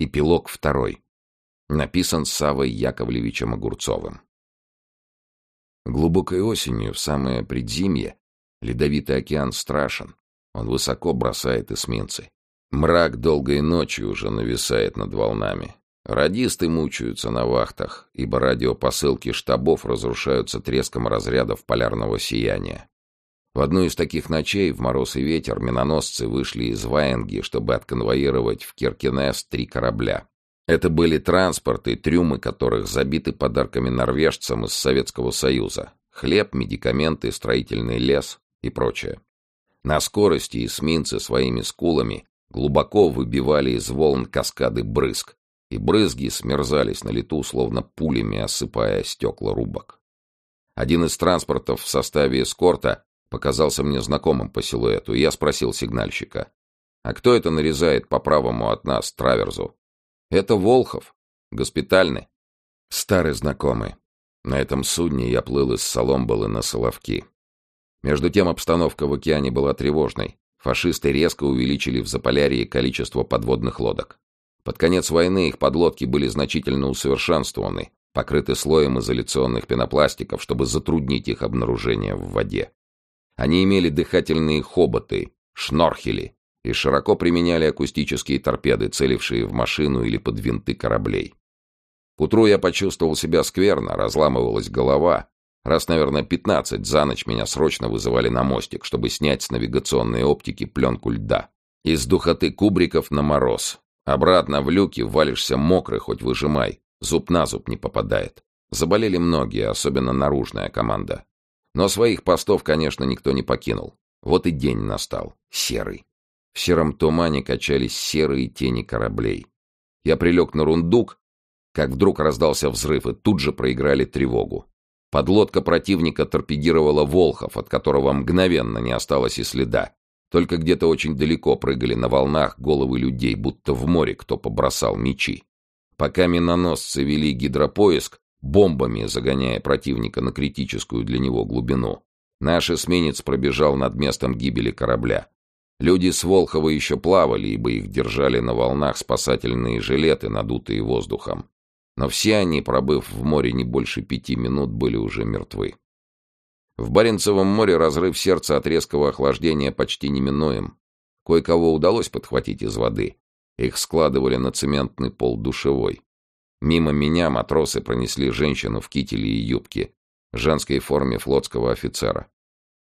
Эпилог второй. Написан Савой Яковлевичем Огурцовым. Глубокой осенью, в самое предзимье, ледовитый океан страшен. Он высоко бросает эсминцы. Мрак долгой ночью уже нависает над волнами. Радисты мучаются на вахтах, ибо радиопосылки штабов разрушаются треском разрядов полярного сияния. В одну из таких ночей, в мороз и ветер, миноносцы вышли из Ваенги, чтобы отконвоировать в Киркинес три корабля. Это были транспорты, трюмы которых забиты подарками норвежцам из Советского Союза. Хлеб, медикаменты, строительный лес и прочее. На скорости эсминцы своими скулами глубоко выбивали из волн каскады брызг, и брызги смерзались на лету, словно пулями осыпая стекла рубок. Один из транспортов в составе эскорта показался мне знакомым по силуэту, и я спросил сигнальщика. «А кто это нарезает по правому от нас траверзу?» «Это Волхов. Госпитальный». Старый знакомый. На этом судне я плыл из Соломбалы на Соловки. Между тем обстановка в океане была тревожной. Фашисты резко увеличили в Заполярье количество подводных лодок. Под конец войны их подлодки были значительно усовершенствованы, покрыты слоем изоляционных пенопластиков, чтобы затруднить их обнаружение в воде. Они имели дыхательные хоботы, шнорхели и широко применяли акустические торпеды, целившие в машину или под винты кораблей. К утру я почувствовал себя скверно, разламывалась голова. Раз, наверное, пятнадцать за ночь меня срочно вызывали на мостик, чтобы снять с навигационной оптики пленку льда. Из духоты кубриков на мороз. Обратно в люки валишься мокрый, хоть выжимай. Зуб на зуб не попадает. Заболели многие, особенно наружная команда. Но своих постов, конечно, никто не покинул. Вот и день настал. Серый. В сером тумане качались серые тени кораблей. Я прилег на рундук, как вдруг раздался взрыв, и тут же проиграли тревогу. Подлодка противника торпедировала Волхов, от которого мгновенно не осталось и следа. Только где-то очень далеко прыгали на волнах головы людей, будто в море кто побросал мечи. Пока миноносцы вели гидропоиск, бомбами загоняя противника на критическую для него глубину. Наш эсминец пробежал над местом гибели корабля. Люди с Волхова еще плавали, ибо их держали на волнах спасательные жилеты, надутые воздухом. Но все они, пробыв в море не больше пяти минут, были уже мертвы. В Баренцевом море разрыв сердца от резкого охлаждения почти неминуем. Кое-кого удалось подхватить из воды. Их складывали на цементный пол душевой. Мимо меня матросы пронесли женщину в кителе и юбке, женской форме флотского офицера.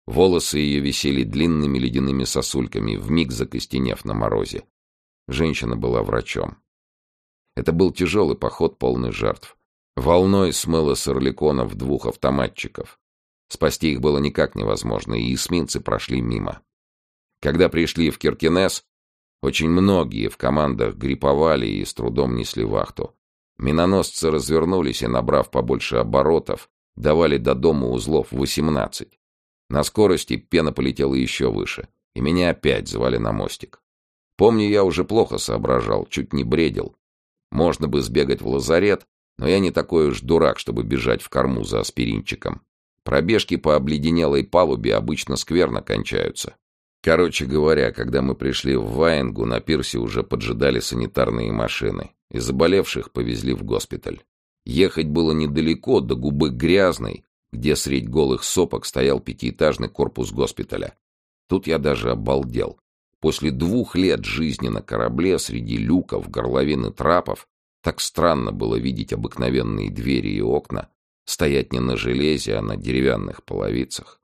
Волосы ее висели длинными ледяными сосульками, вмиг закостенев на морозе. Женщина была врачом. Это был тяжелый поход, полный жертв. Волной смыло с орликонов двух автоматчиков. Спасти их было никак невозможно, и эсминцы прошли мимо. Когда пришли в Киркинес, очень многие в командах гриповали и с трудом несли вахту. Миноносцы развернулись и, набрав побольше оборотов, давали до дома узлов 18. На скорости пена полетела еще выше, и меня опять звали на мостик. Помню, я уже плохо соображал, чуть не бредил. Можно бы сбегать в лазарет, но я не такой уж дурак, чтобы бежать в корму за аспиринчиком. Пробежки по обледенелой палубе обычно скверно кончаются. Короче говоря, когда мы пришли в Ваенгу, на пирсе уже поджидали санитарные машины и заболевших повезли в госпиталь. Ехать было недалеко, до губы грязной, где средь голых сопок стоял пятиэтажный корпус госпиталя. Тут я даже обалдел. После двух лет жизни на корабле среди люков, горловин и трапов так странно было видеть обыкновенные двери и окна, стоять не на железе, а на деревянных половицах.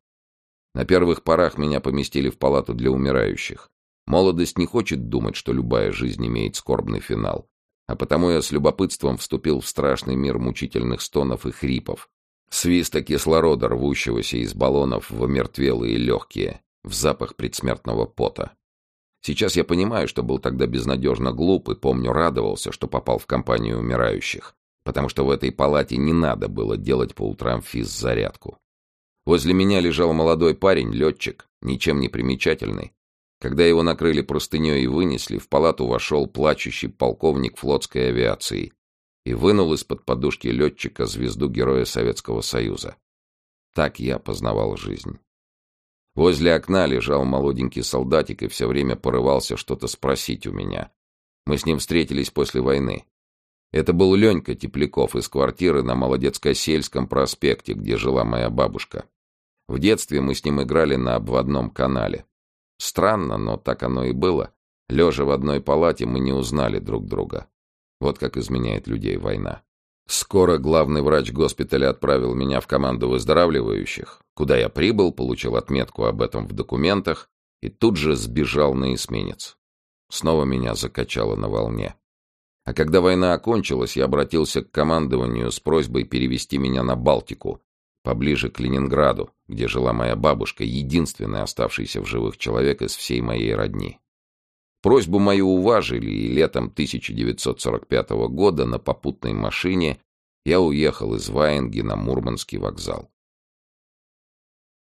На первых порах меня поместили в палату для умирающих. Молодость не хочет думать, что любая жизнь имеет скорбный финал. А потому я с любопытством вступил в страшный мир мучительных стонов и хрипов, свиста кислорода, рвущегося из баллонов в омертвелые легкие, в запах предсмертного пота. Сейчас я понимаю, что был тогда безнадежно глуп и, помню, радовался, что попал в компанию умирающих, потому что в этой палате не надо было делать по утрам физзарядку. Возле меня лежал молодой парень, летчик, ничем не примечательный, когда его накрыли простыней и вынесли, в палату вошел плачущий полковник флотской авиации и вынул из-под подушки летчика звезду Героя Советского Союза. Так я познавал жизнь. Возле окна лежал молоденький солдатик и все время порывался что-то спросить у меня. Мы с ним встретились после войны. Это был Ленька Тепляков из квартиры на Молодецко-сельском проспекте, где жила моя бабушка. В детстве мы с ним играли на обводном канале. Странно, но так оно и было. Лежа в одной палате, мы не узнали друг друга. Вот как изменяет людей война. Скоро главный врач госпиталя отправил меня в команду выздоравливающих, куда я прибыл, получил отметку об этом в документах и тут же сбежал на эсминец. Снова меня закачало на волне. А когда война окончилась, я обратился к командованию с просьбой перевести меня на Балтику, поближе к Ленинграду, где жила моя бабушка, единственный оставшийся в живых человек из всей моей родни. Просьбу мою уважили, и летом 1945 года на попутной машине я уехал из Ваенги на Мурманский вокзал.